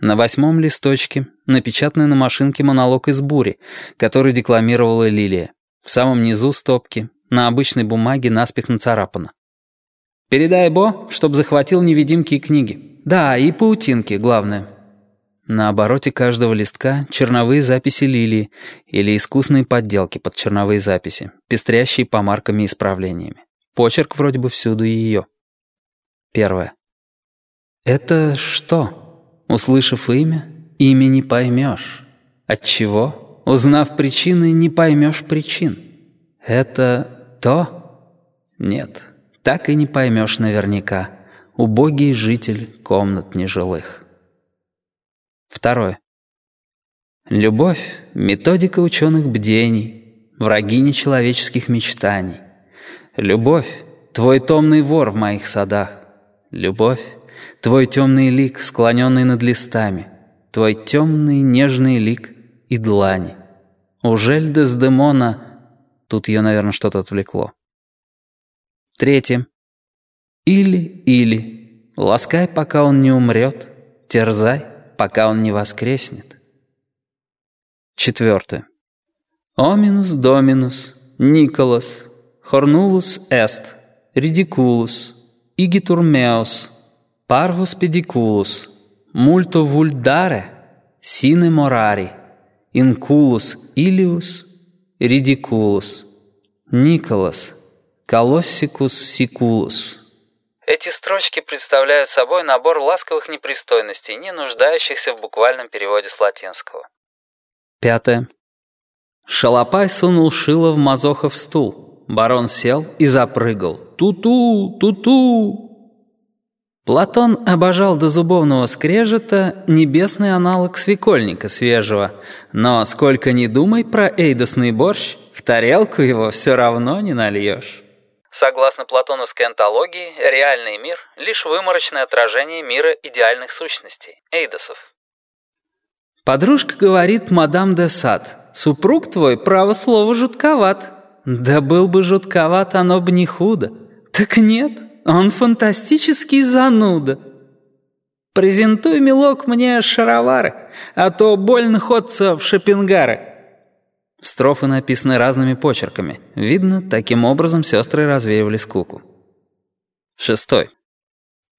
На восьмом листочке напечатанный на машинке монолог из бури, который декламировала Лилия. В самом низу стопки, на обычной бумаге наспех нацарапано. «Передай Бо, чтоб захватил невидимки и книги. Да, и паутинки, главное». На обороте каждого листка черновые записи Лилии или искусные подделки под черновые записи, пестрящие помарками и исправлениями. Почерк вроде бы всюду ее. Первое. «Это что?» Услышав имя, имя не поймешь. Отчего? Узнав причины, не поймешь причин. Это то? Нет, так и не поймешь наверняка. Убогий житель комнат нежилых. Второе. Любовь — методика ученых бдений, враги нечеловеческих мечтаний. Любовь — твой томный вор в моих садах. Любовь Твой темный лик, склоненный над листами, Твой темный нежный лик и длани. Ужель Дездемона... Тут ее, наверное, что-то отвлекло. Третье. Или-или. Ласкай, пока он не умрет. Терзай, пока он не воскреснет. Четвертое. Оминус доминус, Николас, Хорнулус эст, Ридикулус, Игитурмеус, Parvus pediculus, multo vulgare, sine morari, inculus ilius, ridiculus, Николас, колоссикус сикулус. Эти строчки представляют собой набор ласковых непристойностей, не нуждающихся в буквальном переводе с латинского. Пятое. Шалопай сунул шило в Мазохов стул. Барон сел и запрыгал. Ту-ту, ту-ту. Платон обожал до зубовного скрежета небесный аналог свекольника свежего, но сколько ни думай про эйдосный борщ, в тарелку его все равно не нальешь. Согласно платоновской антологии, реальный мир — лишь выморочное отражение мира идеальных сущностей, эйдосов. Подружка говорит мадам де Сад, «Супруг твой, право слово, жутковат». Да был бы жутковат, оно бы не худо. Так нет, он фантастический зануда. Презентуй, милок, мне шаровары, а то больно ходца в шопингары. Строфы написаны разными почерками. Видно, таким образом сестры развеивали скуку. Шестой.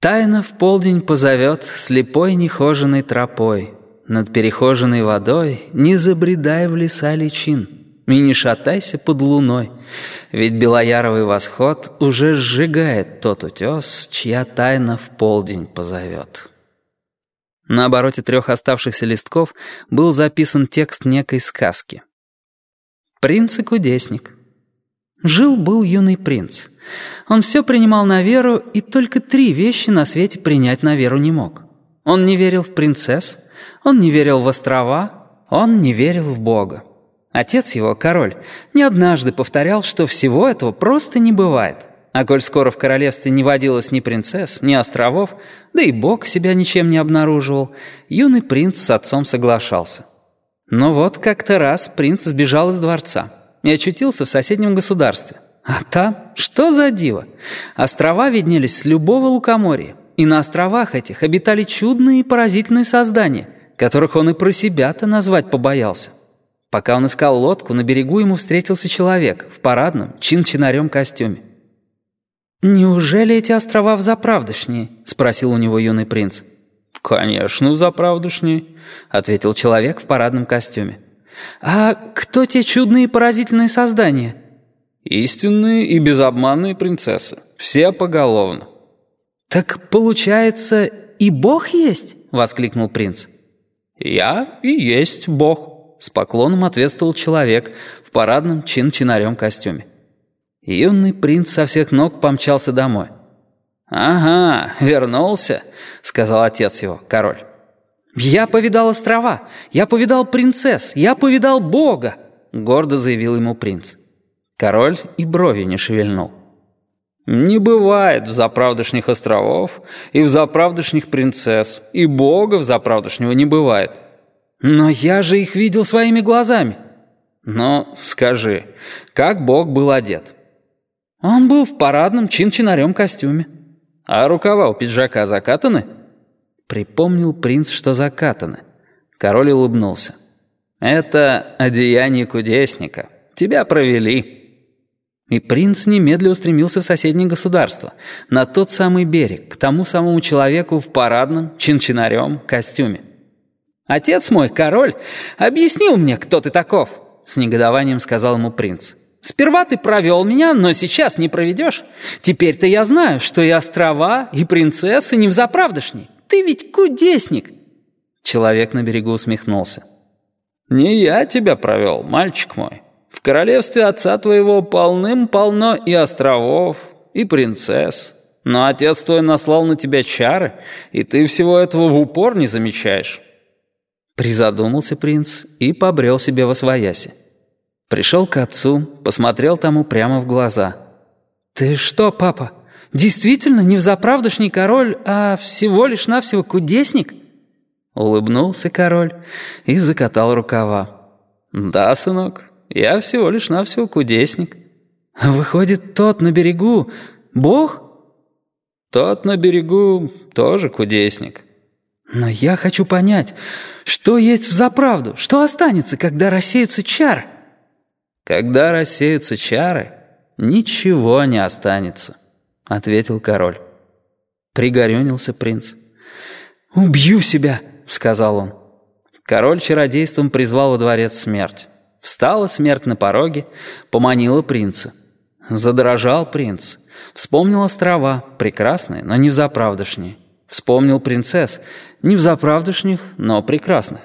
Тайна в полдень позовет слепой нехоженной тропой. Над перехоженной водой не забредай в леса личин. И не шатайся под луной, ведь белояровый восход уже сжигает тот утес, чья тайна в полдень позовет. На обороте трех оставшихся листков был записан текст некой сказки. «Принц и кудесник». Жил-был юный принц. Он все принимал на веру, и только три вещи на свете принять на веру не мог. Он не верил в принцесс, он не верил в острова, он не верил в Бога. Отец его, король, не однажды повторял, что всего этого просто не бывает. А коль скоро в королевстве не водилось ни принцесс, ни островов, да и бог себя ничем не обнаруживал, юный принц с отцом соглашался. Но вот как-то раз принц сбежал из дворца и очутился в соседнем государстве. А там, что за диво? Острова виднелись с любого лукоморья, и на островах этих обитали чудные и поразительные создания, которых он и про себя-то назвать побоялся. Пока он искал лодку, на берегу ему встретился человек в парадном, чин-чинарем костюме. «Неужели эти острова взаправдышние?» — спросил у него юный принц. «Конечно, взаправдышние», — ответил человек в парадном костюме. «А кто те чудные поразительные создания?» «Истинные и безобманные принцессы. Все поголовно». «Так, получается, и Бог есть?» — воскликнул принц. «Я и есть Бог». С поклоном ответствовал человек в парадном чин-чинарем костюме. Юный принц со всех ног помчался домой. «Ага, вернулся», — сказал отец его, король. «Я повидал острова, я повидал принцесс, я повидал Бога», — гордо заявил ему принц. Король и брови не шевельнул. «Не бывает в заправдышних островов и в заправдышних принцесс, и Бога в заправдышнего не бывает», «Но я же их видел своими глазами». «Ну, скажи, как Бог был одет?» «Он был в парадном чин-чинарем костюме». «А рукава у пиджака закатаны?» Припомнил принц, что закатано. Король улыбнулся. «Это одеяние кудесника. Тебя провели». И принц немедленно устремился в соседнее государство, на тот самый берег, к тому самому человеку в парадном, чин-чинарем костюме. «Отец мой, король, объяснил мне, кто ты таков», — с негодованием сказал ему принц. «Сперва ты провел меня, но сейчас не проведешь. Теперь-то я знаю, что и острова, и принцессы не взаправдошней. Ты ведь кудесник!» Человек на берегу усмехнулся. «Не я тебя провел, мальчик мой. В королевстве отца твоего полным-полно и островов, и принцесс. Но отец твой наслал на тебя чары, и ты всего этого в упор не замечаешь». Призадумался принц и побрел себе во свояси. Пришел к отцу, посмотрел тому прямо в глаза. «Ты что, папа, действительно не взаправдышний король, а всего лишь навсего кудесник?» Улыбнулся король и закатал рукава. «Да, сынок, я всего лишь навсего кудесник». «Выходит, тот на берегу бог?» «Тот на берегу тоже кудесник». «Но я хочу понять, что есть в заправду, что останется, когда рассеются чары?» «Когда рассеются чары, ничего не останется», — ответил король. Пригорюнился принц. «Убью себя!» — сказал он. Король чародейством призвал во дворец смерть. Встала смерть на пороге, поманила принца. Задрожал принц. Вспомнил острова, прекрасные, но не взаправдышние. Вспомнил принцесс, не взаправдышних, но прекрасных.